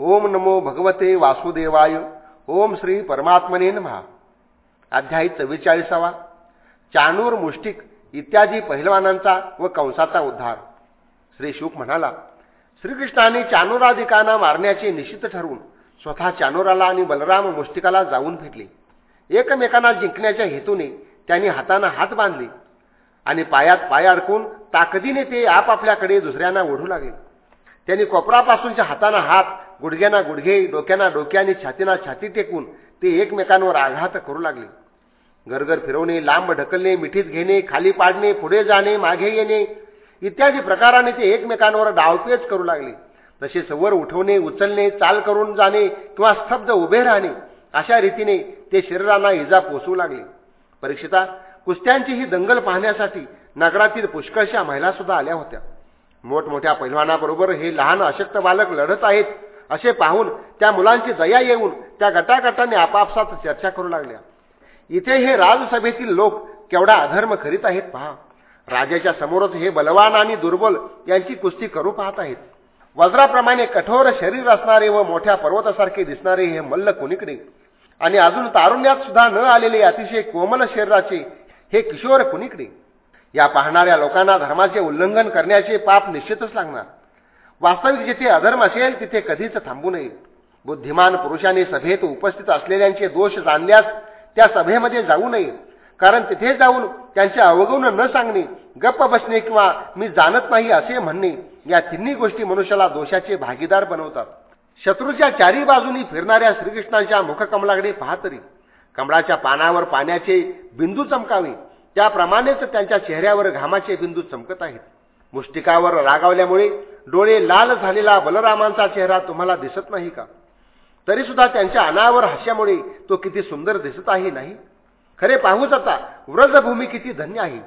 ओम नमो भगवते वासुदेवाय. ओम श्री परमात्मने महा अध्यायी चव्वेचाळीसावा. चानूर मुष्टिक इत्यादी पहिलवानांचा व कंसाचा उद्धार. श्री शुक म्हणाला श्रीकृष्णाने चानोराधिकांना मारण्याचे निश्चित ठरवून स्वतः चानोराला आणि बलराम मुष्टिकाला जाऊन भेटले एकमेकांना जिंकण्याच्या हेतूने त्यांनी हाताना हात बांधले आणि पायात पाय अडकून ताकदीने ते आपापल्याकडे दुसऱ्यांना ओढू लागले. त्यांनी कोपरापासूनच्या हाताना हात गुडघ्यांना गुडघे डोक्यांना डोक्या आणि छातीना छाती टेकून ते एकमेकांवर आघात करू लागले. गरगर फिरवणे लांब ढकलणे मिठीत घेणे खाली पाडणे पुढे जाणे मागे येणे इत्यादी प्रकाराने ते एकमेकांवर डावपेच करू लागले. तसे सवर उठवणे उचलणे चाल करून जाणे किंवा स्तब्ध उभे राहणे अशा रीतीने ते शरीरांना इजा पोचू लागले. परीक्षिता कुस्त्यांची ही दंगल पाहण्यासाठी नगरातील पुष्कळशा महिला सुद्धा आल्या होत्या. मोठमोठ्या पैलवानाबरोबर हे लहान अशक्त बालक लढत आहेत. असे पाहून त्या मुलांची दया येऊन त्या गटागटाने आपापसात चर्चा करू लागल्या. इथे हे राजसभेतील लोक केवढा अधर्म करीत आहेत पहा. राजाच्या समोरच हे बलवान आणि दुर्बल यांची कुस्ती करू पाहत आहेत. वज्राप्रमाणे कठोर शरीर असणारे व मोठ्या पर्वतासारखे दिसणारे हे मल्ल कुणीकडे? आणि अजून तारुण्यात सुद्धा न आलेले अतिशय कोमल शरीराचे हे किशोर कुणीकडे? या पाहणाऱ्या लोकांना धर्माचे उल्लंघन करण्याचे पाप निश्चितच लागणार. वास्तविक जिथे अधर्म असेल तिथे कधीच थांबू नये. बुद्धिमान पुरुषाने सभेत उपस्थित असलेल्यांचे दोष जाणल्यास त्या सभेमध्ये जाऊ नये. कारण तिथे जाऊन त्यांचे अवगुण न सांगणे गप्प बसणे किंवा मी जाणत नाही असे म्हणणे या तिन्ही गोष्टी मनुष्याला दोषाचे भागीदार बनवतात. शत्रूच्या चारी बाजूनी फिरणाऱ्या श्रीकृष्णांच्या मुखकमलाकडे पाहतरी कमळाच्या पानावर पाण्याचे बिंदू चमकावे. त्याप्रमाणेच त्यांच्या चेहऱ्यावर घामाचे बिंदू चमकत आहेत. मुष्टिकावर रागावल्यामुळे डोळे लाल झालेला बलरामांचा चेहरा तुम्हाला दिसत नाही का? तरी सुद्धा त्यांच्या अनावर हास्यामुळे तो किती सुंदर दिसत आहे नाही? खरे पाहूच आता व्रजभूमी किती धन्य आहे.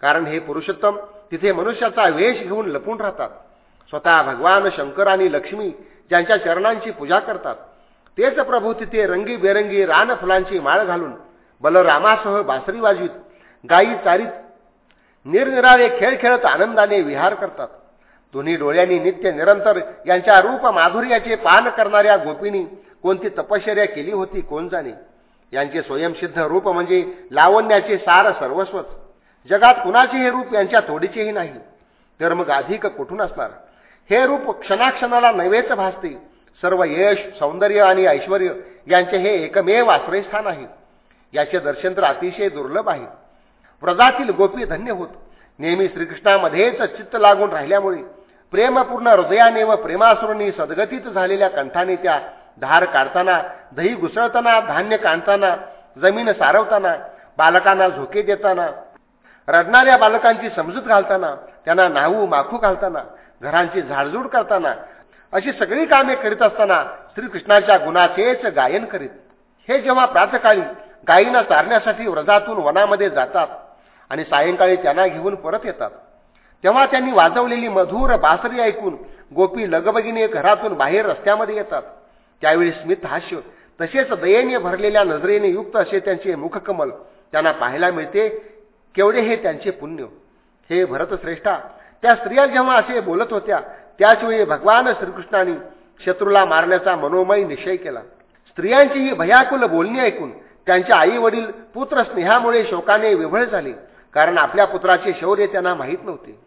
कारण हे पुरुषोत्तम तिथे मनुष्याचा वेश घेऊन लपून राहतात. स्वतः भगवान शंकर आणि लक्ष्मी ज्यांच्या चरणांची पूजा करतात. तेच प्रभू तिथे रंगीबेरंगी रान फुलांची माळ घालून बलरामासह बासरी वाजवीत गायी चारीत निरनिराळे खेळ खेळत आनंदाने विहार करतात. दोन्ही डोळ्यांनी नित्य निरंतर यांच्या रूप माधुर्याचे पान करणाऱ्या गोपीनी कोणती तपश्चर्या केली होती कोण जाणे? यांचे स्वयंसिद्ध रूप म्हणजे लावण्याचे सार सर्वस्वच. जगात कुणाचे हे रूप यांच्या तोडीचेही नाही. तर मग अधिक कुठून असणार? हे रूप क्षणाक्षणाला नैवेच भासते. सर्व यश सौंदर्य आणि ऐश्वर यांचे हे एकमेव आश्रयस्थान आहे. याचे दर्शन तर अतिशय दुर्लभ आहे. व्रजातील गोपी धन्य होत. नेहमी श्रीकृष्णामध्येच चित्त लागून राहिल्यामुळे प्रेमपूर्ण हृदयाने व प्रेमासुरांनी सदगतीत झालेल्या कंठाने त्या धार काढताना दही घुसळताना धान्य काढताना जमीन सारवताना बालकांना झोके देताना रडणाऱ्या बालकांची समजूत घालताना त्यांना नाहू माखू घालताना घरांची झाडझूड करताना अशी सगळी कामे करीत असताना श्रीकृष्णाच्या गुणाचेच गायन करीत. हे जेव्हा प्रातकाळी गायींना चारण्यासाठी व्रजातून वनामध्ये जातात आणि सायंकाळी त्यांना घेऊन परत येतात. तेव्हा त्यांनी वाजवलेली मधुर बासरी ऐकून गोपी लगबगीने घरातून बाहेर रस्त्यामध्ये येतात. त्यावेळी स्मित हास्य तसेच दयेने भरलेल्या नजरेने युक्त असे त्यांचे मुखकमल त्यांना पाहायला मिळते केवढे हे त्यांचे पुण्य. हे भरतश्रेष्ठा त्या स्त्रिया जेव्हा असे बोलत होत्या त्याचवेळी भगवान श्रीकृष्णाने शत्रूला मारण्याचा मनोमय निश्चय केला. स्त्रियांची ही भयाकुल बोलणी ऐकून त्यांच्या आई वडील पुत्र स्नेहामुळे शोकाने विभळ झाले कारण आपल्या पुत्राचे शौर्य त्यांना माहीत नव्हते.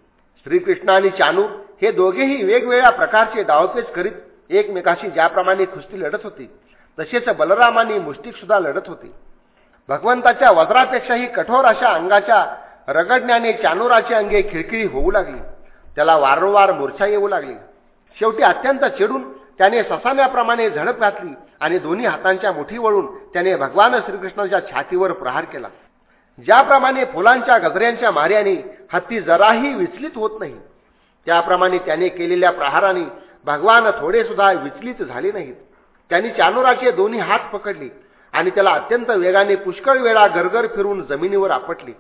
श्रीकृष्ण आणि चानू हे दोघेही वेगवेगळ्या प्रकारचे डावपेच करीत एकमेकाशी ज्याप्रमाणे खुस्ती लढत होती तसेच बलरामानी मुष्टिक सुद्धा लढत होते. भगवंताच्या वज्रापेक्षाही कठोर अशा अंगाच्या रगडण्याने चानोराचे अंगे खिळखिळी होऊ लागली. त्याला वारंवार मूर्छा येऊ लागली. शेवटी अत्यंत चिडून त्याने ससाण्याप्रमाणे झडप घातली आणि दोन्ही हातांच्या मुठी वळून त्याने भगवान श्रीकृष्णाच्या छातीवर प्रहार केला. ज्याप्रमाणे फुलांच्या गजऱ्यांच्या मार्याने हत्ती जराही विचलित होत नाही त्याप्रमाणे त्याने केलेल्या प्रहाराने भगवान थोडे सुद्धा विचलित झाले नाहीत. त्यांनी चानोराचे दोन्ही हात पकडले आणि त्याला अत्यंत वेगाने पुष्कळ वेळा गरगर फिरून जमिनीवर आपटले.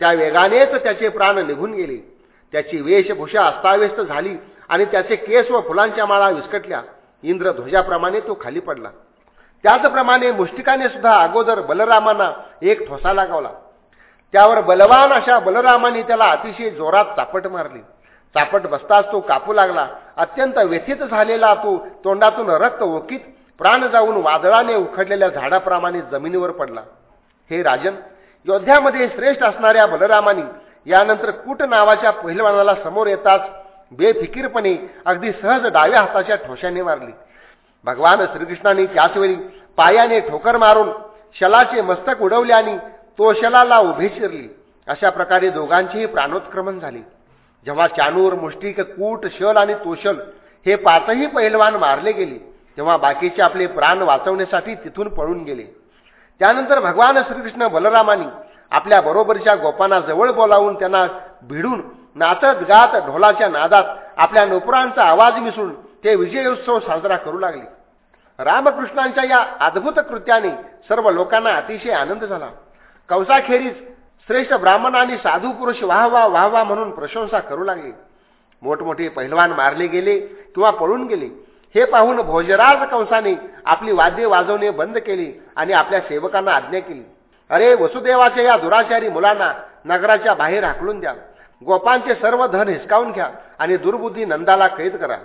त्या वेगानेच त्याचे प्राण निघून गेले. त्याची वेशभूषा अस्ताव्यस्त झाली आणि त्याचे केस व फुलांच्या माळा विस्कटल्या. इंद्रध्वजाप्रमाणे तो खाली पडला. त्याचप्रमाणे मुष्टिकाने सुद्धा अगोदर बलरामांना एक ठोसा लागवला. त्यावर बलवान अशा बलरामाने त्याला अतिशय जोरात चापट मारली. चापट बसताच तो कापू लागला. अत्यंत व्यथित झालेला तो तोंडातून रक्त ओकीत प्राण जाऊन वादळाने उखडलेल्या झाडाप्रमाणे जमिनीवर पडला. हे राजन योद्ध्यामध्ये श्रेष्ठ असणाऱ्या बलरामानी यानंतर कूट नावाच्या पहिलवानाला समोर येताच बेफिकीरपणे अगदी सहज डाव्या हाताच्या ठोशाने मारली. भगवान श्रीकृष्णाने त्याचवेळी पायाने ठोकर मारून शलाचे मस्तक उडवले आणि तो शलाला उभे शिरली अशा प्रकारे दोघांचेही प्राणोत्क्रमण झाले. जेव्हा चानूर मुष्टिक कूट शल आणि तोशल हे पाचही पहिलवान मारले गेले तेव्हा बाकीचे आपले प्राण वाचवण्यासाठी तिथून पळून गेले. त्यानंतर भगवान श्रीकृष्ण बलरामानी आपल्या बरोबरच्या गोपांना जवळ बोलावून त्यांना भिडून नाचत गात ढोलाच्या नादात आपल्या नोपुरांचा आवाज मिसळून ते विजयोत्सव साजरा करू लागले. रामकृष्णांच्या या अद्भुत कृत्याने सर्व लोकांना अतिशय आनंद झाला. कंसाखेरीज श्रेष्ठ ब्राह्मण आणि साधू पुरुष वाह वाह वाह वाह म्हणून प्रशंसा करू लागले. मोठमोठे पहिलवान मारले गेले किंवा पळून गेले. हे पाहून भोजराज कंसाने आपली वाद्य वाजवणे बंद केली आणि आपल्या सेवकांना आज्ञा केली. अरे वसुदेवाच्या या दुराचारी मुलांना नगराच्या बाहेर हाकलून द्या. गोपांचे सर्व धन हिसकावून घ्या आणि दुर्बुद्धी नंदाला कैद करा.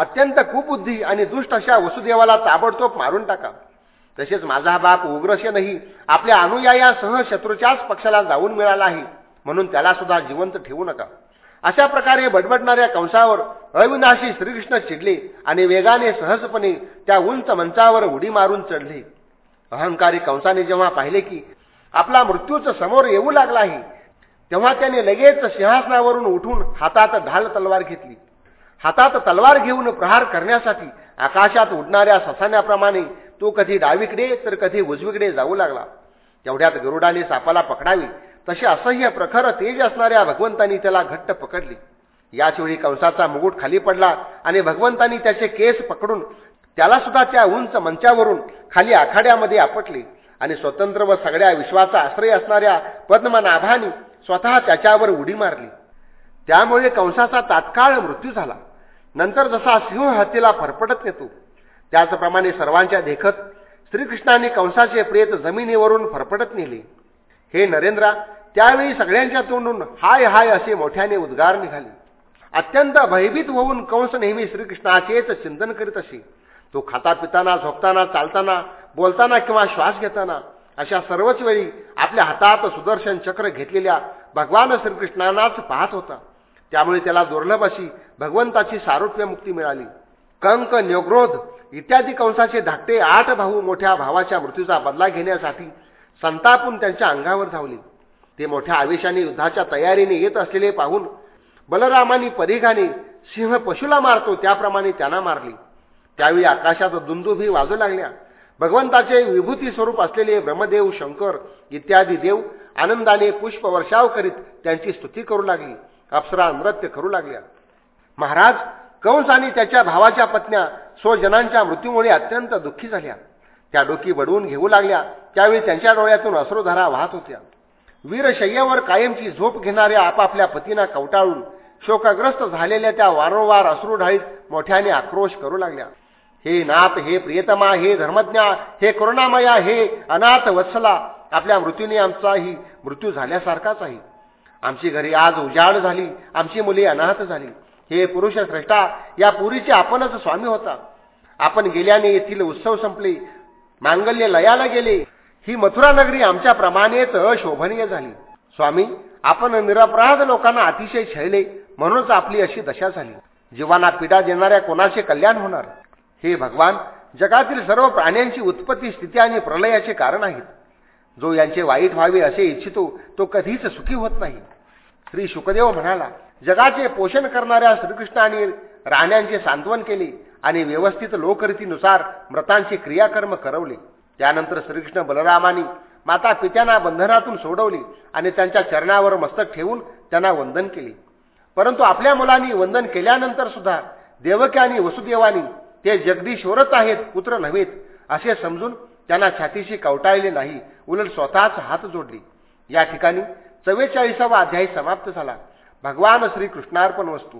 अत्यंत कुबुद्धी आणि दुष्ट अशा वसुदेवाला ताबडतोब मारून टाका. तसेच माझा बाप उग्रसेनही आपल्या अनुयायासह शत्रूच्याच पक्षाला जाऊन मिळाला आहे म्हणून त्याला सुद्धा जिवंत ठेवू नका. अशा प्रकारे बडबडणाऱ्या कंसावर अविनाशी श्रीकृष्ण चिडले आणि वेगाने सहजपणे त्या उंच मंचावर उडी मारून चढले. अहंकारी कंसाने जेव्हा पाहिले की आपला मृत्यूच समोर येऊ लागला आहे तेव्हा त्याने लगेच सिंहासनावरून उठून हातात ढाल तलवार घेतली. हातात तलवार घेऊन प्रहार करण्यासाठी आकाशात उडणाऱ्या ससाण्याप्रमाणे तो कधी डावीकडे तर कधी उजवीकडे जाऊ लागला. तेवढ्यात गरुडाने सापाला पकडावी तसे असह्य प्रखर तेज असणाऱ्या भगवंतांनी त्याला घट्ट पकडले. याचवेळी कंसाचा मुकुट खाली पडला आणि भगवंतांनी त्याचे केस पकडून त्याला सुद्धा त्या उंच मंचावरून खाली आखाड्यामध्ये आपटले आणि स्वतंत्र व सगळ्या विश्वाचा आश्रय असणाऱ्या पद्मनाभानी स्वतः त्याच्यावर उडी मारली. त्यामुळे कंसाचा तात्काळ मृत्यू झाला. नंतर जसा सिंह हत्तीला फरफटत नेतो. त्याचप्रमाणे सर्वांच्या देखत श्रीकृष्णाने कंसाचे प्रेत जमिनीवरून फरफटत नेले. हे नरेंद्रा त्यावेळी सगळ्यांच्या तोंडून हाय हाय असे मोठ्याने उद्गार निघाले. अत्यंत भयभीत होऊन कंस नेहमी श्रीकृष्णाचेच चिंतन करीत असे. तो खाता पिताना झोपताना चालताना बोलताना किंवा श्वास घेताना अशा सर्वच वेळी आपल्या हातात सुदर्शन चक्र घेतलेल्या भगवान श्रीकृष्णांनाच पाहत होता. त्यामुळे त्याला दुर्लभ अशी भगवंताची सारुप्य मुक्ती मिळाली. कंक न्योग्रोध इत्यादी कंसाचे धाकटे आठ भाऊ मोठ्या भावाच्या मृत्यूचा बदला घेण्यासाठी संतापून त्यांच्या अंगावर धावले. ते मोठ्या आवेशाने युद्धाच्या तयारीने येत असलेले पाहून बलरामानी परिघाने सिंह पशुला मारतो त्याप्रमाणे त्यांना मारली. त्यावेळी आकाशात दुंदुभी वाजू लागल्या. भगवंताचे विभूती स्वरूप असलेले ब्रह्मदेव शंकर इत्यादी देव आनंदाने पुष्पवर्षाव करीत त्यांची स्तुती करू लागली. अप्सरा नृत्य करू लागल्या. महाराज कंस आणि त्याच्या भावाच्या पत्न्या स्वजनांच्या मृत्यूमुळे अत्यंत दुःखी झाल्या. त्या डोकी बडवून घेऊ लागल्या. त्यावेळी त्यांच्या डोळ्यातून अश्रुधारा वाहत होत्या. वीरशय्यावर कायमची झोप घेणाऱ्या आपापल्या पतींना कवटाळून शोकग्रस्त झालेल्या त्या वारंवार अश्रुढाळीत मोठ्याने आक्रोश करू लागल्या. हे नाथ हे प्रियतमा हे धर्मज्ञा हे करुणामया हे अनाथ वत्सला आपल्या मृत्यूने आमचाही मृत्यू झाल्यासारखाच आहे. आमची घरी आज उजाड झाली आमची मुली अनाथ झाली. हे पुरुष श्रेष्ठा या पुरीचे आपणच स्वामी होता. आपण गेल्याने येथील उत्सव संपले मांगल्य लयाला गेले. ही मथुरा नगरी आमच्या प्रमाणेच अशोभनीय झाली. स्वामी आपण निरपराध लोकांना अतिशय छळले म्हणूनच आपली अशी दशा झाली. जीवांना पीडा देणाऱ्या कोणाचे कल्याण होणार? हे भगवान जगातील सर्व प्राण्यांची उत्पत्ती स्थिती आणि प्रलयाचे कारण आहेत. जो यांचे वाईट व्हावे असे इच्छितो तो कधीच सुखी होत नाही. श्री शुकदेव म्हणाला जगाचे पोषण करणाऱ्या श्रीकृष्णाने राण्यांचे सांत्वन केले आणि व्यवस्थित लोकरीतीनुसार मृतांचे क्रियाकर्म करवले. त्यानंतर श्रीकृष्ण बलरामानी माता पित्यांना बंधनातून सोडवले आणि त्यांच्या चरणावर मस्तक ठेवून त्यांना वंदन केले. परंतु आपल्या मुलांनी वंदन केल्यानंतर सुद्धा देवक्यानी आणि वसुदेवानी ते जगदीश्वरच आहेत पुत्र नव्हेत असे समजून त्यांना छातीशी कवटाळले नाही उलट स्वतःच हात जोडले. या ठिकाणी चव्वेचाळीसावा अध्याय समाप्त झाला. भगवान श्रीकृष्णार्पण वस्तू.